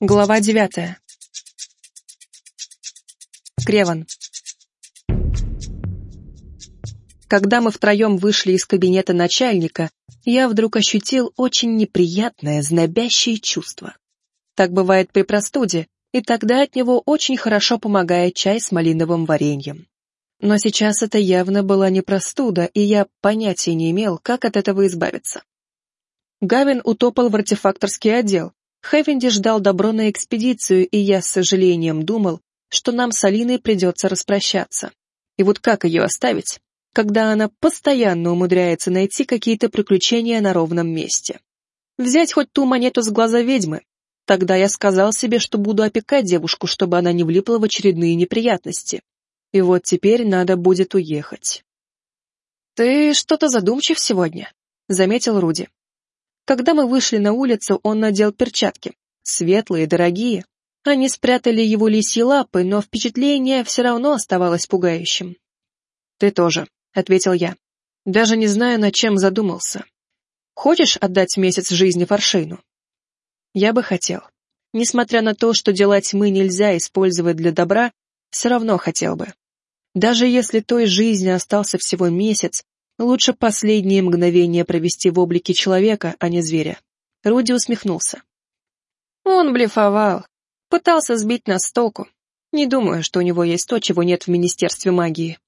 Глава девятая. Креван. Когда мы втроем вышли из кабинета начальника, я вдруг ощутил очень неприятное, знобящее чувство. Так бывает при простуде, и тогда от него очень хорошо помогает чай с малиновым вареньем. Но сейчас это явно была не простуда, и я понятия не имел, как от этого избавиться. Гавин утопал в артефакторский отдел, Хэвенди ждал добро на экспедицию, и я с сожалением думал, что нам с Алиной придется распрощаться. И вот как ее оставить, когда она постоянно умудряется найти какие-то приключения на ровном месте? Взять хоть ту монету с глаза ведьмы. Тогда я сказал себе, что буду опекать девушку, чтобы она не влипла в очередные неприятности. И вот теперь надо будет уехать. «Ты что-то задумчив сегодня», — заметил Руди. Когда мы вышли на улицу, он надел перчатки. Светлые, дорогие. Они спрятали его лисьи лапы, но впечатление все равно оставалось пугающим. «Ты тоже», — ответил я. «Даже не знаю, над чем задумался. Хочешь отдать месяц жизни Фаршейну?» Я бы хотел. Несмотря на то, что дела тьмы нельзя использовать для добра, все равно хотел бы. Даже если той жизни остался всего месяц, Лучше последние мгновения провести в облике человека, а не зверя. Руди усмехнулся. Он блефовал. Пытался сбить нас с толку. Не думаю, что у него есть то, чего нет в Министерстве магии.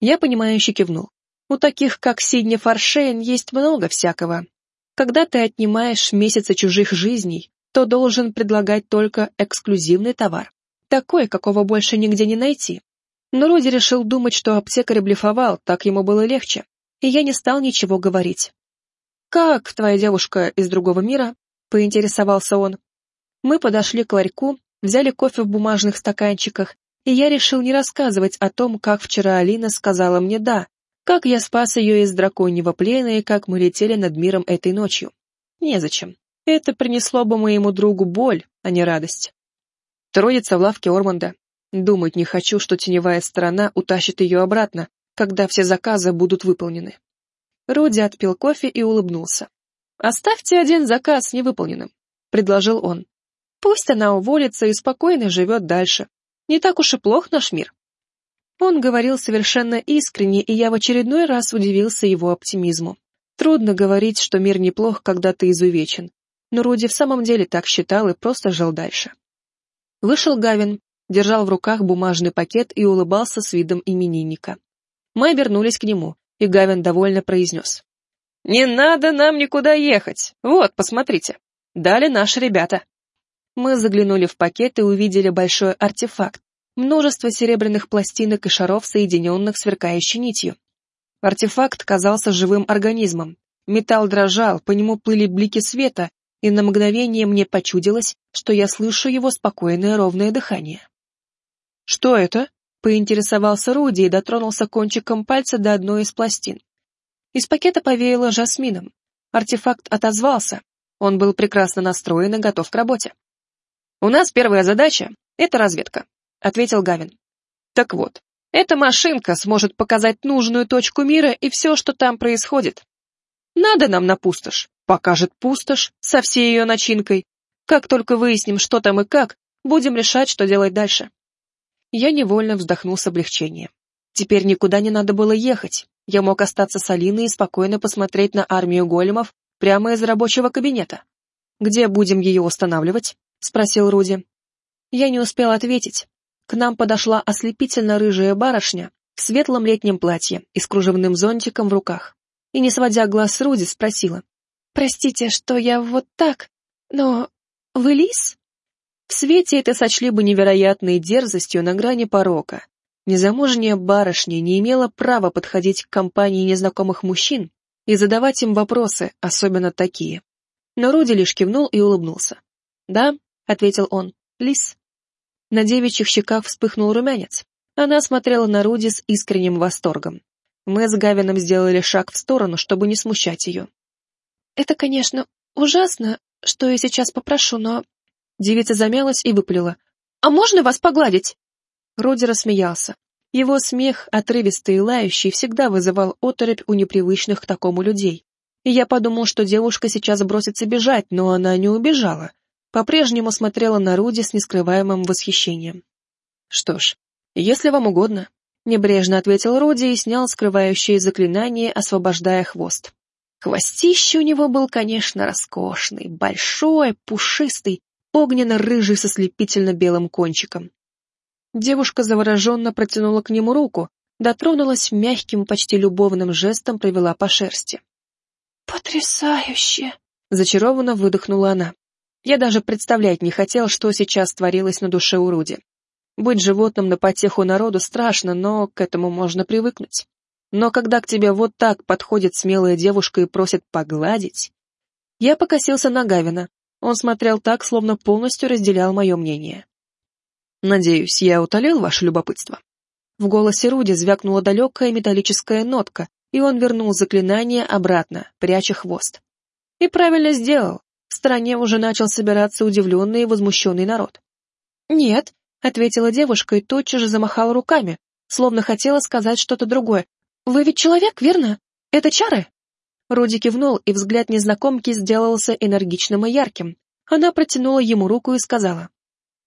Я понимающе кивнул. У таких, как Сидни Фаршейн, есть много всякого. Когда ты отнимаешь месяцы чужих жизней, то должен предлагать только эксклюзивный товар. Такой, какого больше нигде не найти. Но Руди решил думать, что аптекарь блефовал, так ему было легче, и я не стал ничего говорить. «Как твоя девушка из другого мира?» — поинтересовался он. Мы подошли к ларьку, взяли кофе в бумажных стаканчиках, и я решил не рассказывать о том, как вчера Алина сказала мне «да», как я спас ее из драконьего плена и как мы летели над миром этой ночью. Незачем. Это принесло бы моему другу боль, а не радость. Трудится в лавке Орманда, Думать не хочу, что теневая сторона утащит ее обратно, когда все заказы будут выполнены. Руди отпил кофе и улыбнулся. «Оставьте один заказ невыполненным», — предложил он. «Пусть она уволится и спокойно живет дальше. Не так уж и плох наш мир». Он говорил совершенно искренне, и я в очередной раз удивился его оптимизму. Трудно говорить, что мир неплох, когда ты изувечен. Но Руди в самом деле так считал и просто жил дальше. Вышел Гавин, держал в руках бумажный пакет и улыбался с видом именинника. Мы обернулись к нему, и Гавин довольно произнес. «Не надо нам никуда ехать. Вот, посмотрите. Дали наши ребята». Мы заглянули в пакет и увидели большой артефакт, множество серебряных пластинок и шаров, соединенных сверкающей нитью. Артефакт казался живым организмом. Металл дрожал, по нему плыли блики света, и на мгновение мне почудилось, что я слышу его спокойное ровное дыхание. «Что это?» — поинтересовался Руди и дотронулся кончиком пальца до одной из пластин. Из пакета повеяло жасмином. Артефакт отозвался. Он был прекрасно настроен и готов к работе. «У нас первая задача — это разведка», — ответил Гавин. «Так вот, эта машинка сможет показать нужную точку мира и все, что там происходит. Надо нам на пустошь, покажет пустошь со всей ее начинкой. Как только выясним, что там и как, будем решать, что делать дальше. Я невольно вздохнул с облегчением. Теперь никуда не надо было ехать. Я мог остаться с Алиной и спокойно посмотреть на армию големов прямо из рабочего кабинета. «Где будем ее устанавливать?» — спросил Руди. Я не успел ответить. К нам подошла ослепительно рыжая барышня в светлом летнем платье и с кружевным зонтиком в руках. И, не сводя глаз с Руди, спросила. «Простите, что я вот так, но вы лис?» В свете это сочли бы невероятной дерзостью на грани порока. Незамужняя барышня не имела права подходить к компании незнакомых мужчин и задавать им вопросы, особенно такие. Но Руди лишь кивнул и улыбнулся. «Да», — ответил он, — «лис». На девичьих щеках вспыхнул румянец. Она смотрела на Руди с искренним восторгом. Мы с Гавином сделали шаг в сторону, чтобы не смущать ее. «Это, конечно, ужасно, что я сейчас попрошу, но Девица замялась и выпалила. «А можно вас погладить?» Роди рассмеялся. Его смех, отрывистый и лающий, всегда вызывал оторопь у непривычных к такому людей. И я подумал, что девушка сейчас бросится бежать, но она не убежала. по-прежнему смотрела на Руди с нескрываемым восхищением. «Что ж, если вам угодно», — небрежно ответил Руди и снял скрывающее заклинание, освобождая хвост. Хвостище у него был, конечно, роскошный, большой, пушистый, огненно-рыжий со слепительно-белым кончиком. Девушка завороженно протянула к нему руку, дотронулась мягким, почти любовным жестом, провела по шерсти. «Потрясающе!» — зачарованно выдохнула она. Я даже представлять не хотел, что сейчас творилось на душе у Руди. Быть животным на потеху народу страшно, но к этому можно привыкнуть. Но когда к тебе вот так подходит смелая девушка и просит погладить... Я покосился на Гавина. Он смотрел так, словно полностью разделял мое мнение. «Надеюсь, я утолил ваше любопытство?» В голосе Руди звякнула далекая металлическая нотка, и он вернул заклинание обратно, пряча хвост. И правильно сделал. В стране уже начал собираться удивленный и возмущенный народ. «Нет», — ответила девушка и тотчас же замахала руками, словно хотела сказать что-то другое. «Вы ведь человек, верно? Это чары?» Руди кивнул, и взгляд незнакомки сделался энергичным и ярким. Она протянула ему руку и сказала.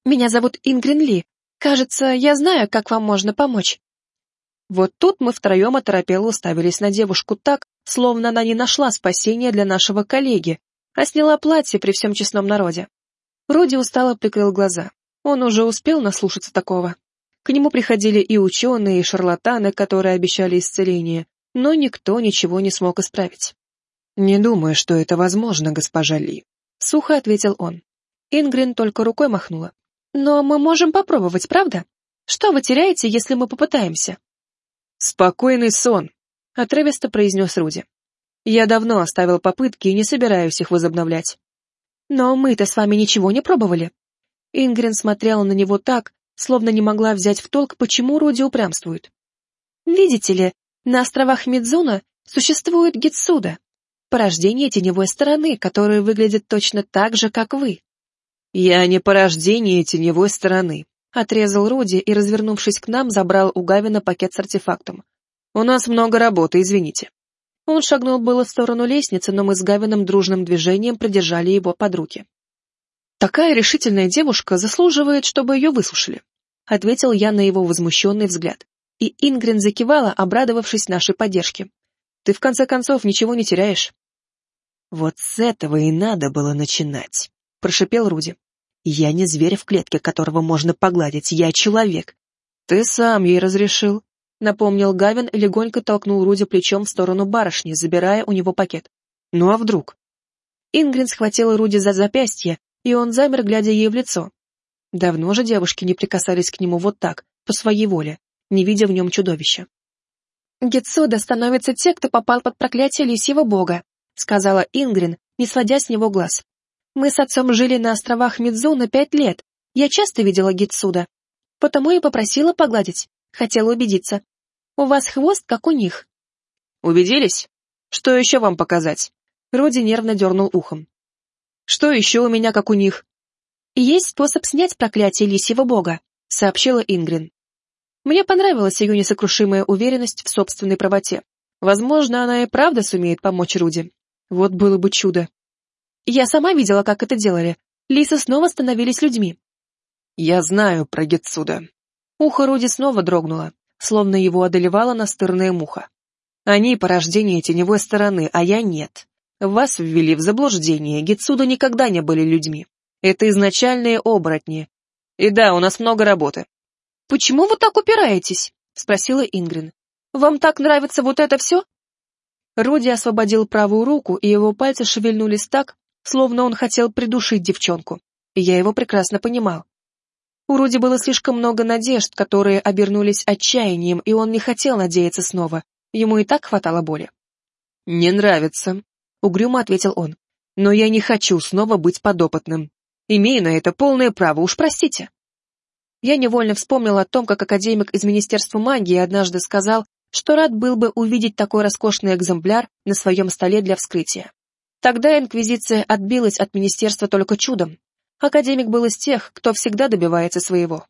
«Меня зовут Ингрин Ли. Кажется, я знаю, как вам можно помочь». Вот тут мы втроем оторопело уставились на девушку так, словно она не нашла спасения для нашего коллеги, а сняла платье при всем честном народе. Руди устало прикрыл глаза. Он уже успел наслушаться такого. К нему приходили и ученые, и шарлатаны, которые обещали исцеление, но никто ничего не смог исправить. «Не думаю, что это возможно, госпожа Ли», — сухо ответил он. Ингрин только рукой махнула. «Но мы можем попробовать, правда? Что вы теряете, если мы попытаемся?» «Спокойный сон», — отрывисто произнес Руди. «Я давно оставил попытки и не собираюсь их возобновлять». «Но мы-то с вами ничего не пробовали». Ингрин смотрела на него так, словно не могла взять в толк, почему Руди упрямствует. «Видите ли, на островах Мидзуна существует Гитсуда, порождение теневой стороны, которое выглядит точно так же, как вы. «Я не порождение теневой стороны», — отрезал Руди и, развернувшись к нам, забрал у Гавина пакет с артефактом. «У нас много работы, извините». Он шагнул было в сторону лестницы, но мы с Гавином дружным движением придержали его под руки. «Такая решительная девушка заслуживает, чтобы ее выслушали», — ответил я на его возмущенный взгляд. И Ингрин закивала, обрадовавшись нашей поддержке. «Ты в конце концов ничего не теряешь». «Вот с этого и надо было начинать», — прошипел Руди. Я не зверь в клетке, которого можно погладить, я человек. Ты сам ей разрешил, напомнил Гавин и легонько толкнул Руди плечом в сторону барышни, забирая у него пакет. Ну а вдруг? Ингрин схватила Руди за запястье, и он замер, глядя ей в лицо. Давно же девушки не прикасались к нему вот так, по своей воле, не видя в нем чудовища. «Гетсуда становятся те, кто попал под проклятие лисьего бога», сказала Ингрин, не сводя с него глаз. Мы с отцом жили на островах Мидзуна пять лет. Я часто видела Гитсуда. Потому и попросила погладить. Хотела убедиться. У вас хвост, как у них. Убедились? Что еще вам показать? Роди нервно дернул ухом. Что еще у меня, как у них? Есть способ снять проклятие лисьего бога, сообщила Ингрин. Мне понравилась ее несокрушимая уверенность в собственной правоте. Возможно, она и правда сумеет помочь Руди. Вот было бы чудо. Я сама видела, как это делали. Лисы снова становились людьми. Я знаю про Гетсуда. Ухо Руди снова дрогнуло, словно его одолевала настырная муха. Они порождение теневой стороны, а я нет. Вас ввели в заблуждение, Гетсуда никогда не были людьми. Это изначальные оборотни. И да, у нас много работы. «Почему вы так упираетесь?» — спросила Ингрин. «Вам так нравится вот это все?» Руди освободил правую руку, и его пальцы шевельнулись так, словно он хотел придушить девчонку, я его прекрасно понимал. У Руди было слишком много надежд, которые обернулись отчаянием, и он не хотел надеяться снова, ему и так хватало боли. «Не нравится», — угрюмо ответил он, — «но я не хочу снова быть подопытным. Имею на это полное право, уж простите». Я невольно вспомнил о том, как академик из Министерства магии однажды сказал, что рад был бы увидеть такой роскошный экземпляр на своем столе для вскрытия. Тогда Инквизиция отбилась от министерства только чудом. Академик был из тех, кто всегда добивается своего.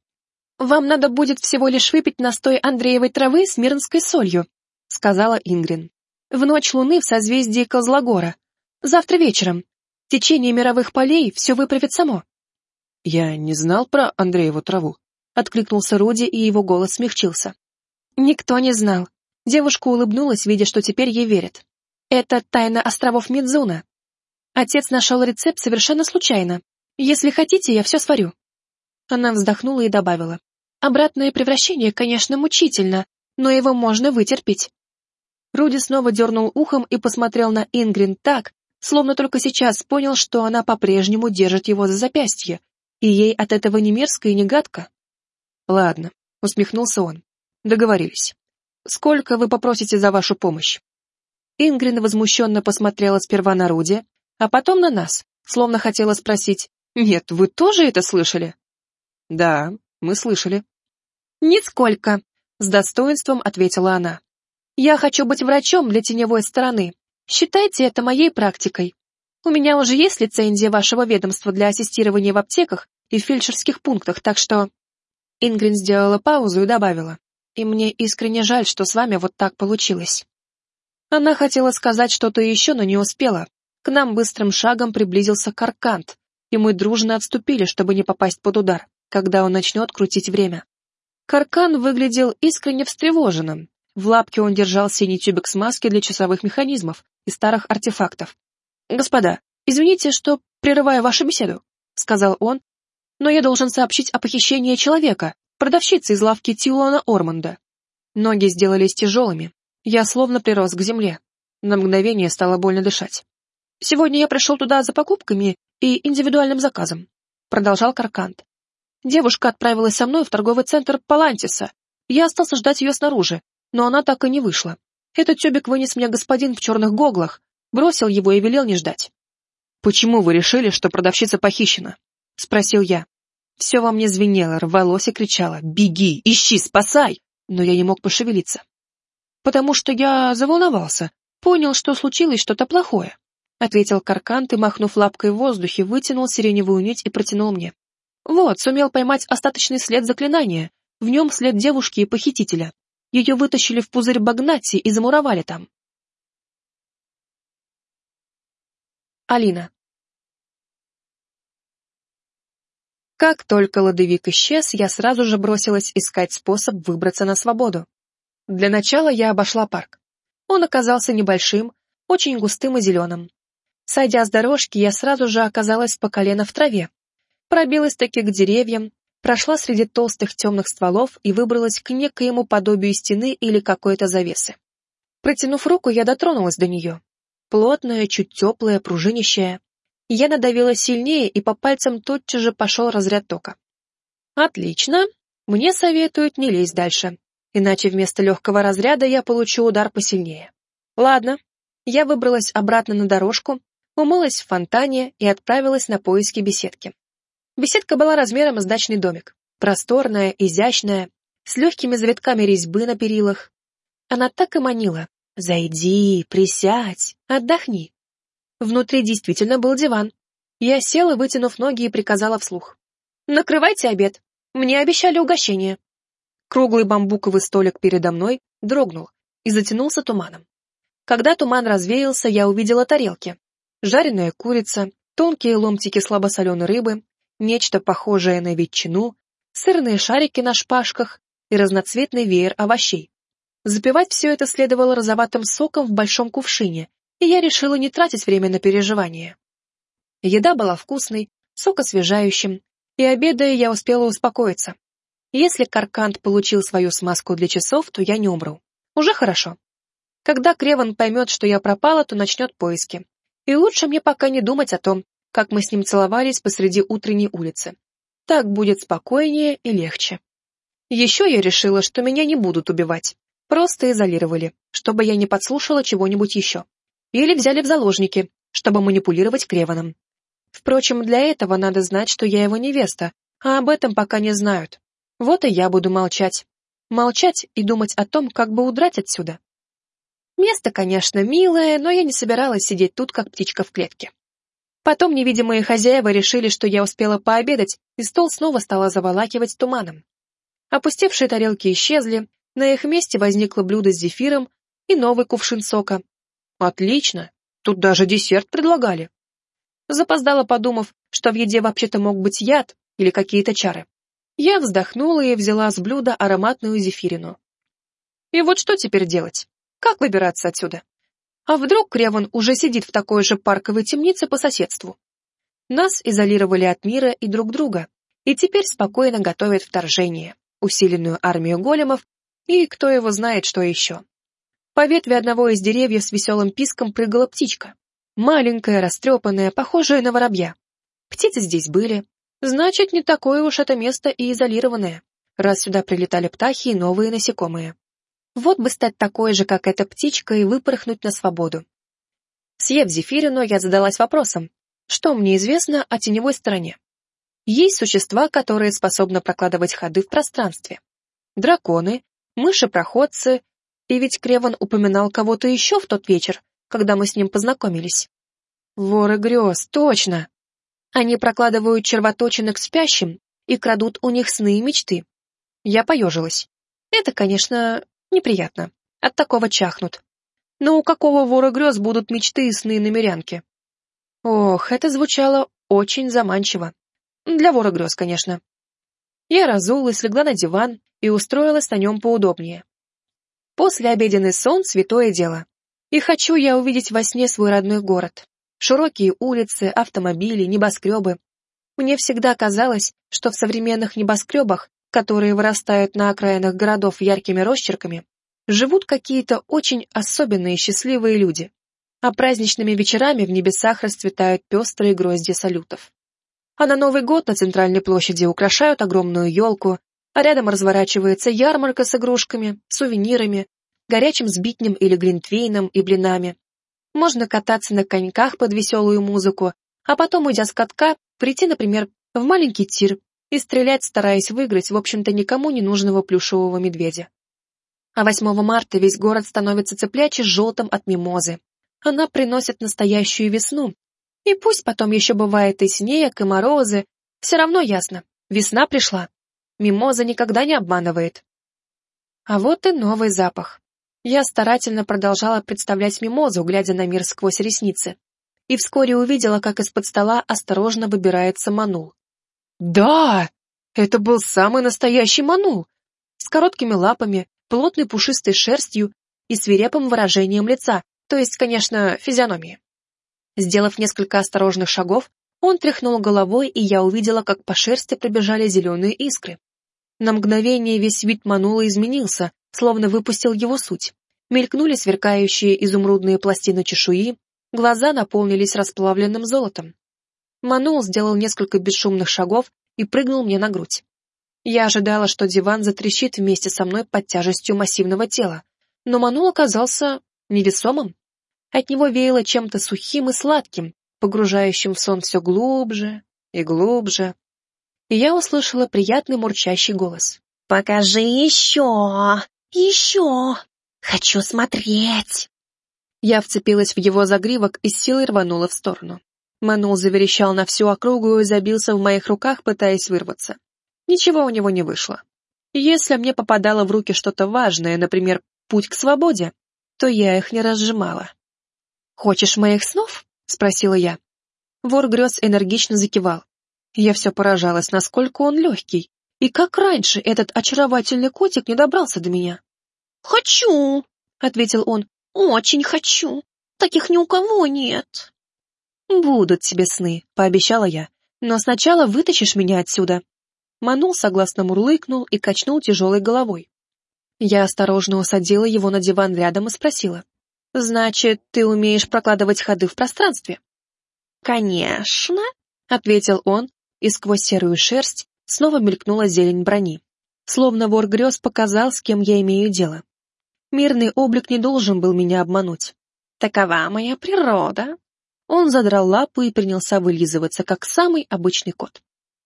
«Вам надо будет всего лишь выпить настой Андреевой травы с мирнской солью», — сказала Ингрин. «В ночь луны в созвездии Козлогора. Завтра вечером. Течение мировых полей все выправит само. Я не знал про Андрееву траву. Откликнулся Руди, и его голос смягчился. Никто не знал. Девушка улыбнулась, видя, что теперь ей верят. Это тайна островов Мидзуна. Отец нашел рецепт совершенно случайно. Если хотите, я все сварю. Она вздохнула и добавила. Обратное превращение, конечно, мучительно, но его можно вытерпеть. Руди снова дернул ухом и посмотрел на Ингрин так, словно только сейчас понял, что она по-прежнему держит его за запястье, и ей от этого не мерзко и не гадко. «Ладно», — усмехнулся он. «Договорились. Сколько вы попросите за вашу помощь?» Ингрин возмущенно посмотрела сперва на Руди, а потом на нас, словно хотела спросить, «Нет, вы тоже это слышали?» «Да, мы слышали». «Нисколько», — с достоинством ответила она. «Я хочу быть врачом для теневой стороны, Считайте это моей практикой. У меня уже есть лицензия вашего ведомства для ассистирования в аптеках и фельдшерских пунктах, так что...» Ингрин сделала паузу и добавила. «И мне искренне жаль, что с вами вот так получилось». Она хотела сказать что-то еще, но не успела. К нам быстрым шагом приблизился Каркант, и мы дружно отступили, чтобы не попасть под удар, когда он начнет крутить время. Каркан выглядел искренне встревоженным. В лапке он держал синий тюбик смазки для часовых механизмов, и старых артефактов. «Господа, извините, что прерываю вашу беседу», — сказал он, «но я должен сообщить о похищении человека, продавщицы из лавки Тилуана Орманда». Ноги сделались тяжелыми, я словно прирос к земле. На мгновение стало больно дышать. «Сегодня я пришел туда за покупками и индивидуальным заказом», — продолжал Каркант. Девушка отправилась со мной в торговый центр Палантиса. Я остался ждать ее снаружи, но она так и не вышла. Этот тюбик вынес мне господин в черных гоглах, бросил его и велел не ждать. «Почему вы решили, что продавщица похищена?» — спросил я. Все во мне звенело, рвалось и кричало «Беги! Ищи! Спасай!» Но я не мог пошевелиться. «Потому что я заволновался, понял, что случилось что-то плохое», — ответил Каркант и, махнув лапкой в воздухе, вытянул сиреневую нить и протянул мне. «Вот, сумел поймать остаточный след заклинания, в нем след девушки и похитителя. Ее вытащили в пузырь Багнати и замуровали там. Алина. Как только ладовик исчез, я сразу же бросилась искать способ выбраться на свободу. Для начала я обошла парк. Он оказался небольшим, очень густым и зеленым. Сойдя с дорожки, я сразу же оказалась по колено в траве. Пробилась таки к деревьям, прошла среди толстых темных стволов и выбралась к некоему подобию стены или какой-то завесы. Протянув руку, я дотронулась до нее. Плотная, чуть теплая, пружинищая. Я надавила сильнее, и по пальцам тотчас же пошел разряд тока. Отлично. Мне советуют не лезть дальше, иначе вместо легкого разряда я получу удар посильнее. Ладно. Я выбралась обратно на дорожку, умылась в фонтане и отправилась на поиски беседки. Беседка была размером с дачный домик. Просторная, изящная, с легкими завитками резьбы на перилах. Она так и манила. «Зайди, присядь, отдохни». Внутри действительно был диван. Я села, вытянув ноги и приказала вслух. «Накрывайте обед. Мне обещали угощение». Круглый бамбуковый столик передо мной дрогнул и затянулся туманом. Когда туман развеялся, я увидела тарелки. Жареная курица, тонкие ломтики слабосоленой рыбы, нечто похожее на ветчину, сырные шарики на шпажках и разноцветный веер овощей. Запивать все это следовало розоватым соком в большом кувшине, и я решила не тратить время на переживания. Еда была вкусной, сок освежающим, и обедая я успела успокоиться. Если Каркант получил свою смазку для часов, то я не умру. Уже хорошо. Когда Креван поймет, что я пропала, то начнет поиски. И лучше мне пока не думать о том, как мы с ним целовались посреди утренней улицы. Так будет спокойнее и легче. Еще я решила, что меня не будут убивать. Просто изолировали, чтобы я не подслушала чего-нибудь еще. Или взяли в заложники, чтобы манипулировать Креваном. Впрочем, для этого надо знать, что я его невеста, а об этом пока не знают. Вот и я буду молчать. Молчать и думать о том, как бы удрать отсюда. Место, конечно, милое, но я не собиралась сидеть тут, как птичка в клетке. Потом невидимые хозяева решили, что я успела пообедать, и стол снова стала заволакивать туманом. Опустевшие тарелки исчезли, на их месте возникло блюдо с зефиром и новый кувшин сока. Отлично, тут даже десерт предлагали. запоздала подумав, что в еде вообще-то мог быть яд или какие-то чары. Я вздохнула и взяла с блюда ароматную зефирину. И вот что теперь делать? Как выбираться отсюда? А вдруг Креван уже сидит в такой же парковой темнице по соседству? Нас изолировали от мира и друг друга, и теперь спокойно готовят вторжение, усиленную армию големов и кто его знает, что еще. По ветви одного из деревьев с веселым писком прыгала птичка. Маленькая, растрепанная, похожая на воробья. Птицы здесь были. Значит, не такое уж это место и изолированное, раз сюда прилетали птахи и новые насекомые. Вот бы стать такой же, как эта птичка, и выпорхнуть на свободу. Съев зефирину, я задалась вопросом, что мне известно о теневой стороне. Есть существа, которые способны прокладывать ходы в пространстве. Драконы, мыши-проходцы, и ведь Креван упоминал кого-то еще в тот вечер, когда мы с ним познакомились. Воры грез, точно. Они прокладывают червоточины к спящим и крадут у них сны и мечты. Я поежилась. Это, конечно, неприятно. От такого чахнут. Но у какого вора грез будут мечты и сны намерянки? Ох, это звучало очень заманчиво. Для вора грез, конечно. Я разулась, легла на диван и устроилась на нем поудобнее. После обеденный сон — святое дело. И хочу я увидеть во сне свой родной город. Широкие улицы, автомобили, небоскребы. Мне всегда казалось, что в современных небоскребах, которые вырастают на окраинах городов яркими росчерками, живут какие-то очень особенные счастливые люди. А праздничными вечерами в небесах расцветают пестрые грозди салютов. А на Новый год на центральной площади украшают огромную елку, а рядом разворачивается ярмарка с игрушками, сувенирами, горячим сбитнем или глинтвейном и блинами. Можно кататься на коньках под веселую музыку, а потом, уйдя с катка, прийти, например, в маленький тир и стрелять, стараясь выиграть, в общем-то, никому не нужного плюшевого медведя. А 8 марта весь город становится цеплячий желтым от мимозы. Она приносит настоящую весну. И пусть потом еще бывает и снег, и морозы, все равно ясно, весна пришла. Мимоза никогда не обманывает. А вот и новый запах. Я старательно продолжала представлять мимозу, глядя на мир сквозь ресницы. И вскоре увидела, как из-под стола осторожно выбирается манул. Да, это был самый настоящий манул. С короткими лапами, плотной пушистой шерстью и свирепым выражением лица, то есть, конечно, физиономии. Сделав несколько осторожных шагов, он тряхнул головой, и я увидела, как по шерсти пробежали зеленые искры. На мгновение весь вид манула изменился, словно выпустил его суть. Мелькнули сверкающие изумрудные пластины чешуи, глаза наполнились расплавленным золотом. Манул сделал несколько бесшумных шагов и прыгнул мне на грудь. Я ожидала, что диван затрещит вместе со мной под тяжестью массивного тела, но Манул оказался невесомым. От него веяло чем-то сухим и сладким, погружающим в сон все глубже и глубже. И я услышала приятный мурчащий голос. «Покажи еще! Еще! Хочу смотреть!» Я вцепилась в его загривок и с силой рванула в сторону. Манул заверещал на всю округу и забился в моих руках, пытаясь вырваться. Ничего у него не вышло. Если мне попадало в руки что-то важное, например, путь к свободе, то я их не разжимала. «Хочешь моих снов?» — спросила я. Вор грез энергично закивал. Я все поражалась, насколько он легкий, и как раньше этот очаровательный котик не добрался до меня. «Хочу!» — ответил он. «Очень хочу! Таких ни у кого нет!» «Будут тебе сны», — пообещала я. «Но сначала вытащишь меня отсюда». Манул согласно мурлыкнул и качнул тяжелой головой. Я осторожно усадила его на диван рядом и спросила. «Значит, ты умеешь прокладывать ходы в пространстве?» «Конечно», — ответил он, и сквозь серую шерсть снова мелькнула зелень брони. Словно вор грез показал, с кем я имею дело. Мирный облик не должен был меня обмануть. Такова моя природа. Он задрал лапу и принялся вылизываться, как самый обычный кот.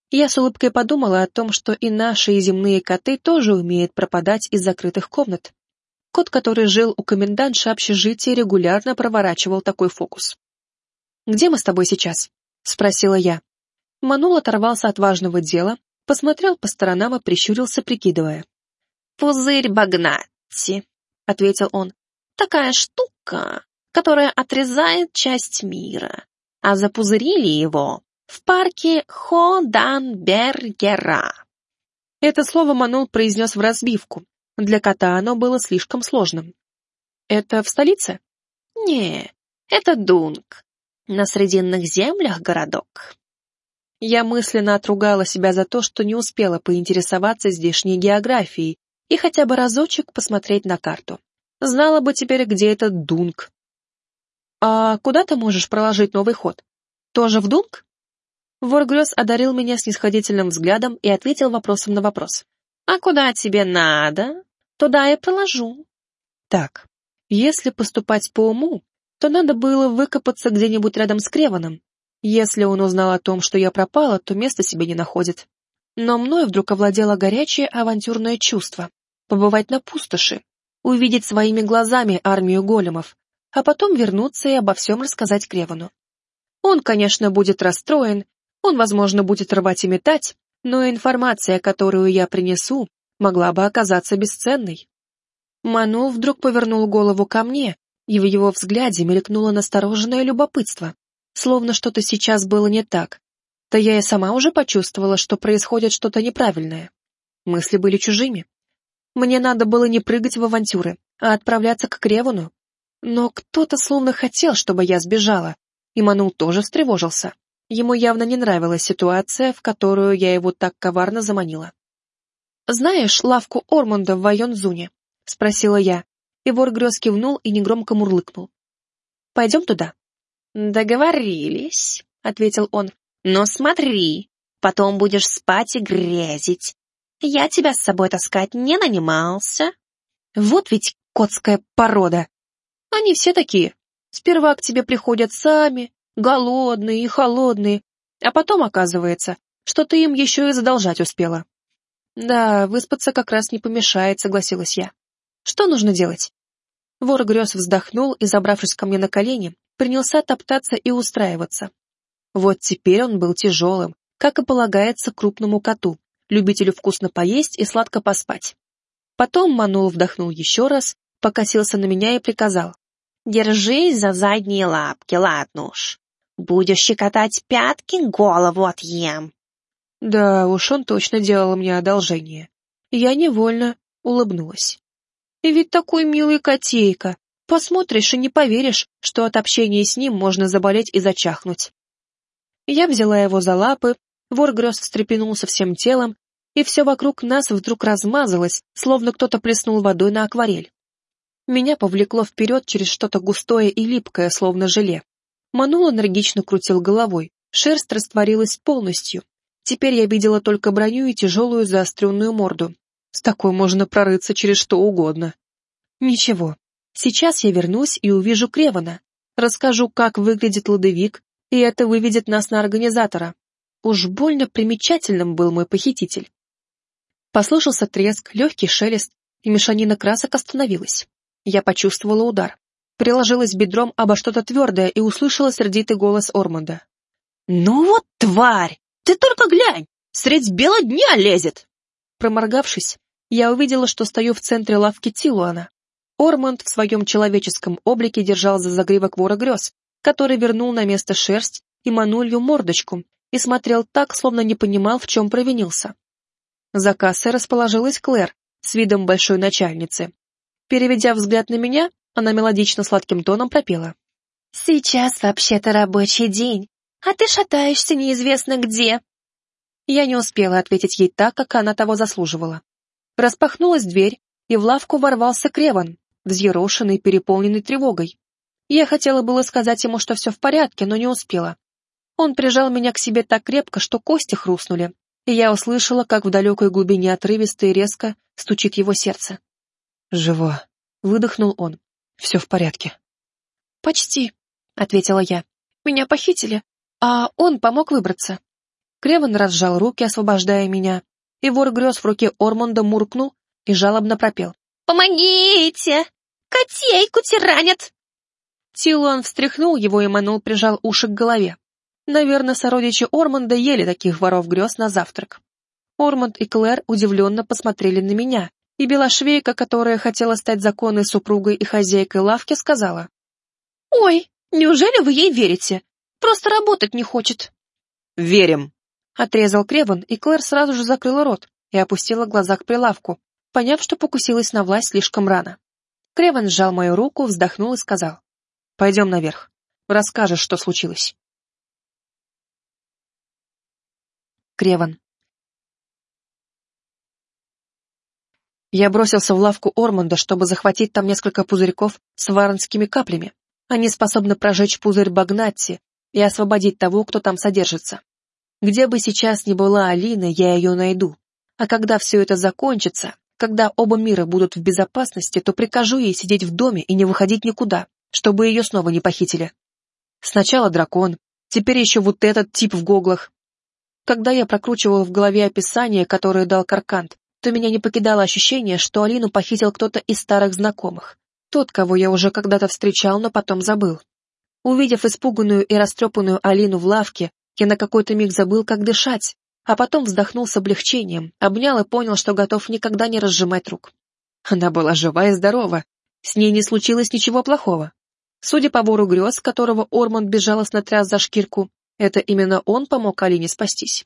Я с улыбкой подумала о том, что и наши земные коты тоже умеют пропадать из закрытых комнат. Кот, который жил у комендантши общежития, регулярно проворачивал такой фокус. «Где мы с тобой сейчас?» — спросила я. Манул оторвался от важного дела, посмотрел по сторонам и прищурился, прикидывая. «Пузырь Багнатти», — ответил он. «Такая штука, которая отрезает часть мира. а запузырили его в парке Ходанбергера. Это слово Манул произнес в разбивку. Для кота оно было слишком сложным. Это в столице? Не, это Дунк. На Срединных землях городок. Я мысленно отругала себя за то, что не успела поинтересоваться здешней географией и хотя бы разочек посмотреть на карту. Знала бы теперь, где этот Дунк. «А куда ты можешь проложить новый ход? Тоже в Дунк?» Воргрёс одарил меня снисходительным взглядом и ответил вопросом на вопрос. «А куда тебе надо, туда я проложу». Так, если поступать по уму, то надо было выкопаться где-нибудь рядом с Креваном. Если он узнал о том, что я пропала, то места себе не находит. Но мной вдруг овладело горячее авантюрное чувство — побывать на пустоши, увидеть своими глазами армию големов, а потом вернуться и обо всем рассказать Кревану. Он, конечно, будет расстроен, он, возможно, будет рвать и метать, но информация, которую я принесу, могла бы оказаться бесценной. Манул вдруг повернул голову ко мне, и в его взгляде мелькнуло настороженное любопытство, словно что-то сейчас было не так. Да я и сама уже почувствовала, что происходит что-то неправильное. Мысли были чужими. Мне надо было не прыгать в авантюры, а отправляться к Кревуну. Но кто-то словно хотел, чтобы я сбежала, и Манул тоже встревожился. Ему явно не нравилась ситуация, в которую я его так коварно заманила. «Знаешь лавку Ормонда в Вайонзуне?» — спросила я, и вор грез кивнул и негромко мурлыкнул. «Пойдем туда». «Договорились», — ответил он. «Но смотри, потом будешь спать и грязить. Я тебя с собой таскать не нанимался». «Вот ведь котская порода. Они все такие. Сперва к тебе приходят сами, голодные и холодные, а потом оказывается, что ты им еще и задолжать успела. Да, выспаться как раз не помешает, согласилась я. Что нужно делать? Вор грез вздохнул и, забравшись ко мне на колени, принялся топтаться и устраиваться. Вот теперь он был тяжелым, как и полагается крупному коту, любителю вкусно поесть и сладко поспать. Потом Манул вдохнул еще раз, покосился на меня и приказал. «Держись за задние лапки, ладно уж. Будешь щекотать пятки, голову отъем. Да уж, он точно делал мне одолжение. Я невольно улыбнулась. И ведь такой милый котейка. Посмотришь и не поверишь, что от общения с ним можно заболеть и зачахнуть. Я взяла его за лапы, вор грез встрепенулся всем телом, и все вокруг нас вдруг размазалось, словно кто-то плеснул водой на акварель. Меня повлекло вперед через что-то густое и липкое, словно желе. Манул энергично крутил головой, шерсть растворилась полностью. Теперь я видела только броню и тяжелую заостренную морду. С такой можно прорыться через что угодно. Ничего, сейчас я вернусь и увижу Кревана. Расскажу, как выглядит ладовик, и это выведет нас на организатора. Уж больно примечательным был мой похититель. Послышался треск, легкий шелест, и мешанина красок остановилась. Я почувствовала удар приложилась бедром обо что-то твердое и услышала сердитый голос Ормонда. «Ну вот тварь! Ты только глянь! Средь бела дня лезет!» Проморгавшись, я увидела, что стою в центре лавки Тилуана. Ормонд в своем человеческом облике держал за загривок вора грез, который вернул на место шерсть и манулью мордочку и смотрел так, словно не понимал, в чем провинился. За кассой расположилась Клэр с видом большой начальницы. Переведя взгляд на меня, она мелодично сладким тоном пропела. «Сейчас вообще-то рабочий день, а ты шатаешься неизвестно где». Я не успела ответить ей так, как она того заслуживала. Распахнулась дверь, и в лавку ворвался Креван, взъерошенный, переполненный тревогой. Я хотела было сказать ему, что все в порядке, но не успела. Он прижал меня к себе так крепко, что кости хрустнули, и я услышала, как в далекой глубине отрывисто и резко стучит его сердце. «Живо», — выдохнул он. Все в порядке. Почти, ответила я. Меня похитили, а он помог выбраться. Креван разжал руки, освобождая меня, и вор грез в руке Ормонда муркнул и жалобно пропел. «Помогите! Котейку тиранят!» Тилуан встряхнул его, и Манул прижал уши к голове. Наверное, сородичи Ормонда ели таких воров грез на завтрак. Ормонд и Клэр удивленно посмотрели на меня, и белошвейка, которая хотела стать законной супругой и хозяйкой лавки, сказала. «Ой, неужели вы ей верите? Просто работать не хочет». «Верим», — отрезал Креван, и Клэр сразу же закрыла рот и опустила глаза к прилавку, поняв, что покусилась на власть слишком рано. Креван сжал мою руку, вздохнул и сказал. «Пойдем наверх. Расскажешь, что случилось». Креван. Я бросился в лавку Ормонда, чтобы захватить там несколько пузырьков с варонскими каплями. Они способны прожечь пузырь Багнатти и освободить того, кто там содержится. Где бы сейчас ни была Алина, я ее найду. А когда все это закончится, когда оба мира будут в безопасности, то прикажу ей сидеть в доме и не выходить никуда, чтобы ее снова не похитили. Сначала дракон, теперь еще вот этот тип в гоглах. Когда я прокручивал в голове описание, которое дал Каркант, то меня не покидало ощущение, что Алину похитил кто-то из старых знакомых. Тот, кого я уже когда-то встречал, но потом забыл. Увидев испуганную и растрепанную Алину в лавке, я на какой-то миг забыл, как дышать, а потом вздохнул с облегчением, обнял и понял, что готов никогда не разжимать рук. Она была жива и здорова, с ней не случилось ничего плохого. Судя по вору грез, которого Орманд безжалостно тряс за шкирку, это именно он помог Алине спастись.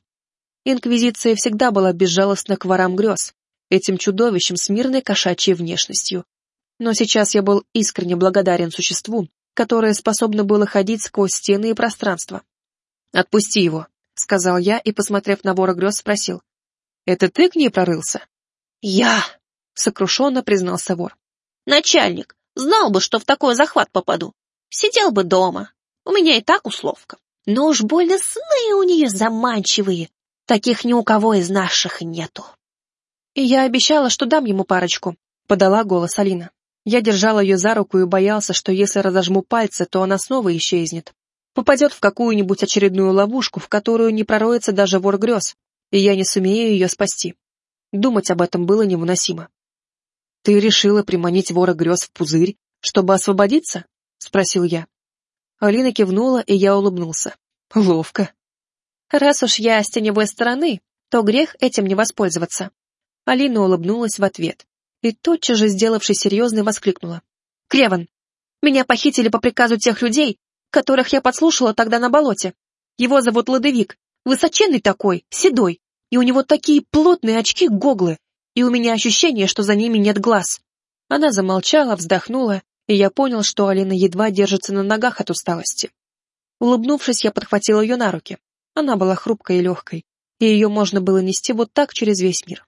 Инквизиция всегда была безжалостна к ворам грез, этим чудовищем с мирной кошачьей внешностью. Но сейчас я был искренне благодарен существу, которое способно было ходить сквозь стены и пространство. «Отпусти его», — сказал я и, посмотрев на вора грез, спросил. «Это ты к ней прорылся?» «Я», — сокрушенно признался вор. «Начальник, знал бы, что в такой захват попаду. Сидел бы дома. У меня и так условка. Но уж больно сны у нее заманчивые, Таких ни у кого из наших нету. И я обещала, что дам ему парочку, подала голос Алина. Я держала ее за руку и боялся, что если разожму пальцы, то она снова исчезнет. Попадет в какую-нибудь очередную ловушку, в которую не пророется даже вор грез, и я не сумею ее спасти. Думать об этом было невыносимо. «Ты решила приманить вора грез в пузырь, чтобы освободиться?» — спросил я. Алина кивнула, и я улыбнулся. «Ловко. Раз уж я с теневой стороны, то грех этим не воспользоваться. Алина улыбнулась в ответ и тотчас же, сделавшись серьезной, воскликнула. «Креван, меня похитили по приказу тех людей, которых я подслушала тогда на болоте. Его зовут Ладовик, высоченный такой, седой, и у него такие плотные очки-гоглы, и у меня ощущение, что за ними нет глаз». Она замолчала, вздохнула, и я понял, что Алина едва держится на ногах от усталости. Улыбнувшись, я подхватил ее на руки. Она была хрупкой и легкой, и ее можно было нести вот так через весь мир.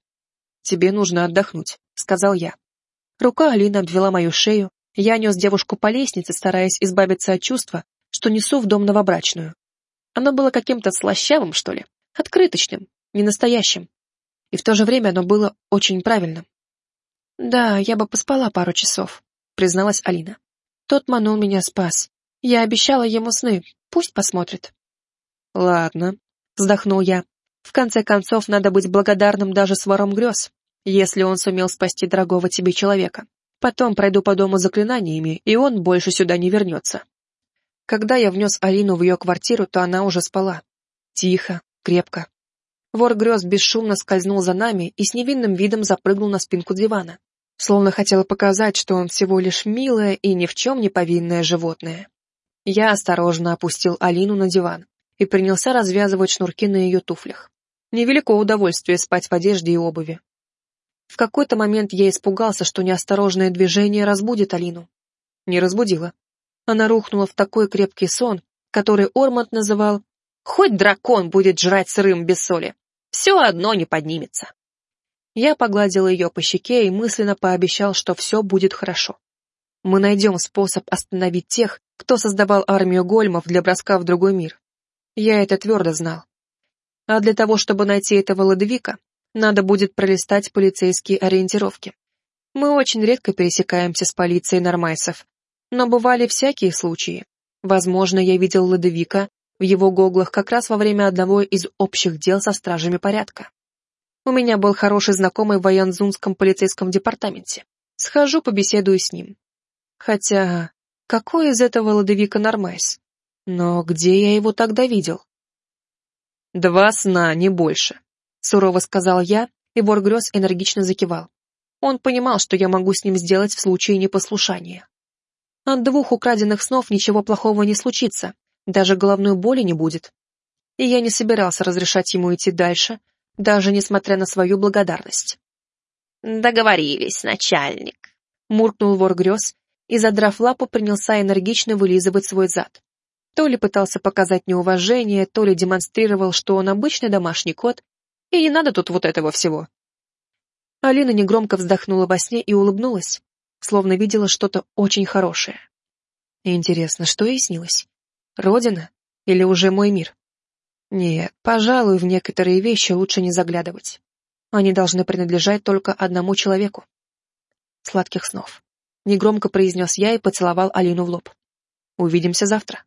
«Тебе нужно отдохнуть», — сказал я. Рука Алины обвела мою шею, я нес девушку по лестнице, стараясь избавиться от чувства, что несу в дом новобрачную. Оно было каким-то слащавым, что ли, открыточным, ненастоящим. И в то же время оно было очень правильным. «Да, я бы поспала пару часов», — призналась Алина. «Тот манул меня спас. Я обещала ему сны, пусть посмотрит». «Ладно», — вздохнул я. «В конце концов, надо быть благодарным даже сваром грез, если он сумел спасти дорогого тебе человека. Потом пройду по дому заклинаниями, и он больше сюда не вернется». Когда я внес Алину в ее квартиру, то она уже спала. Тихо, крепко. Вор грез бесшумно скользнул за нами и с невинным видом запрыгнул на спинку дивана, словно хотел показать, что он всего лишь милое и ни в чем не повинное животное. Я осторожно опустил Алину на диван и принялся развязывать шнурки на ее туфлях. Невелико удовольствие спать в одежде и обуви. В какой-то момент я испугался, что неосторожное движение разбудит Алину. Не разбудила. Она рухнула в такой крепкий сон, который Орманд называл «Хоть дракон будет жрать сырым без соли, все одно не поднимется». Я погладил ее по щеке и мысленно пообещал, что все будет хорошо. Мы найдем способ остановить тех, кто создавал армию гольмов для броска в другой мир. Я это твердо знал. А для того, чтобы найти этого ладовика, надо будет пролистать полицейские ориентировки. Мы очень редко пересекаемся с полицией нормайсов, но бывали всякие случаи. Возможно, я видел ладовика в его гоглах как раз во время одного из общих дел со стражами порядка. У меня был хороший знакомый в Янзунском полицейском департаменте. Схожу, побеседую с ним. Хотя, какой из этого ладовика Нормайс? Но где я его тогда видел? «Два сна, не больше», — сурово сказал я, и вор грез энергично закивал. Он понимал, что я могу с ним сделать в случае непослушания. От двух украденных снов ничего плохого не случится, даже головной боли не будет. И я не собирался разрешать ему идти дальше, даже несмотря на свою благодарность. «Договорились, начальник», — муркнул вор грез и, задрав лапу, принялся энергично вылизывать свой зад. То ли пытался показать неуважение, то ли демонстрировал, что он обычный домашний кот, и не надо тут вот этого всего. Алина негромко вздохнула во сне и улыбнулась, словно видела что-то очень хорошее. Интересно, что ей снилось? Родина или уже мой мир? Нет, пожалуй, в некоторые вещи лучше не заглядывать. Они должны принадлежать только одному человеку. Сладких снов. Негромко произнес я и поцеловал Алину в лоб. Увидимся завтра.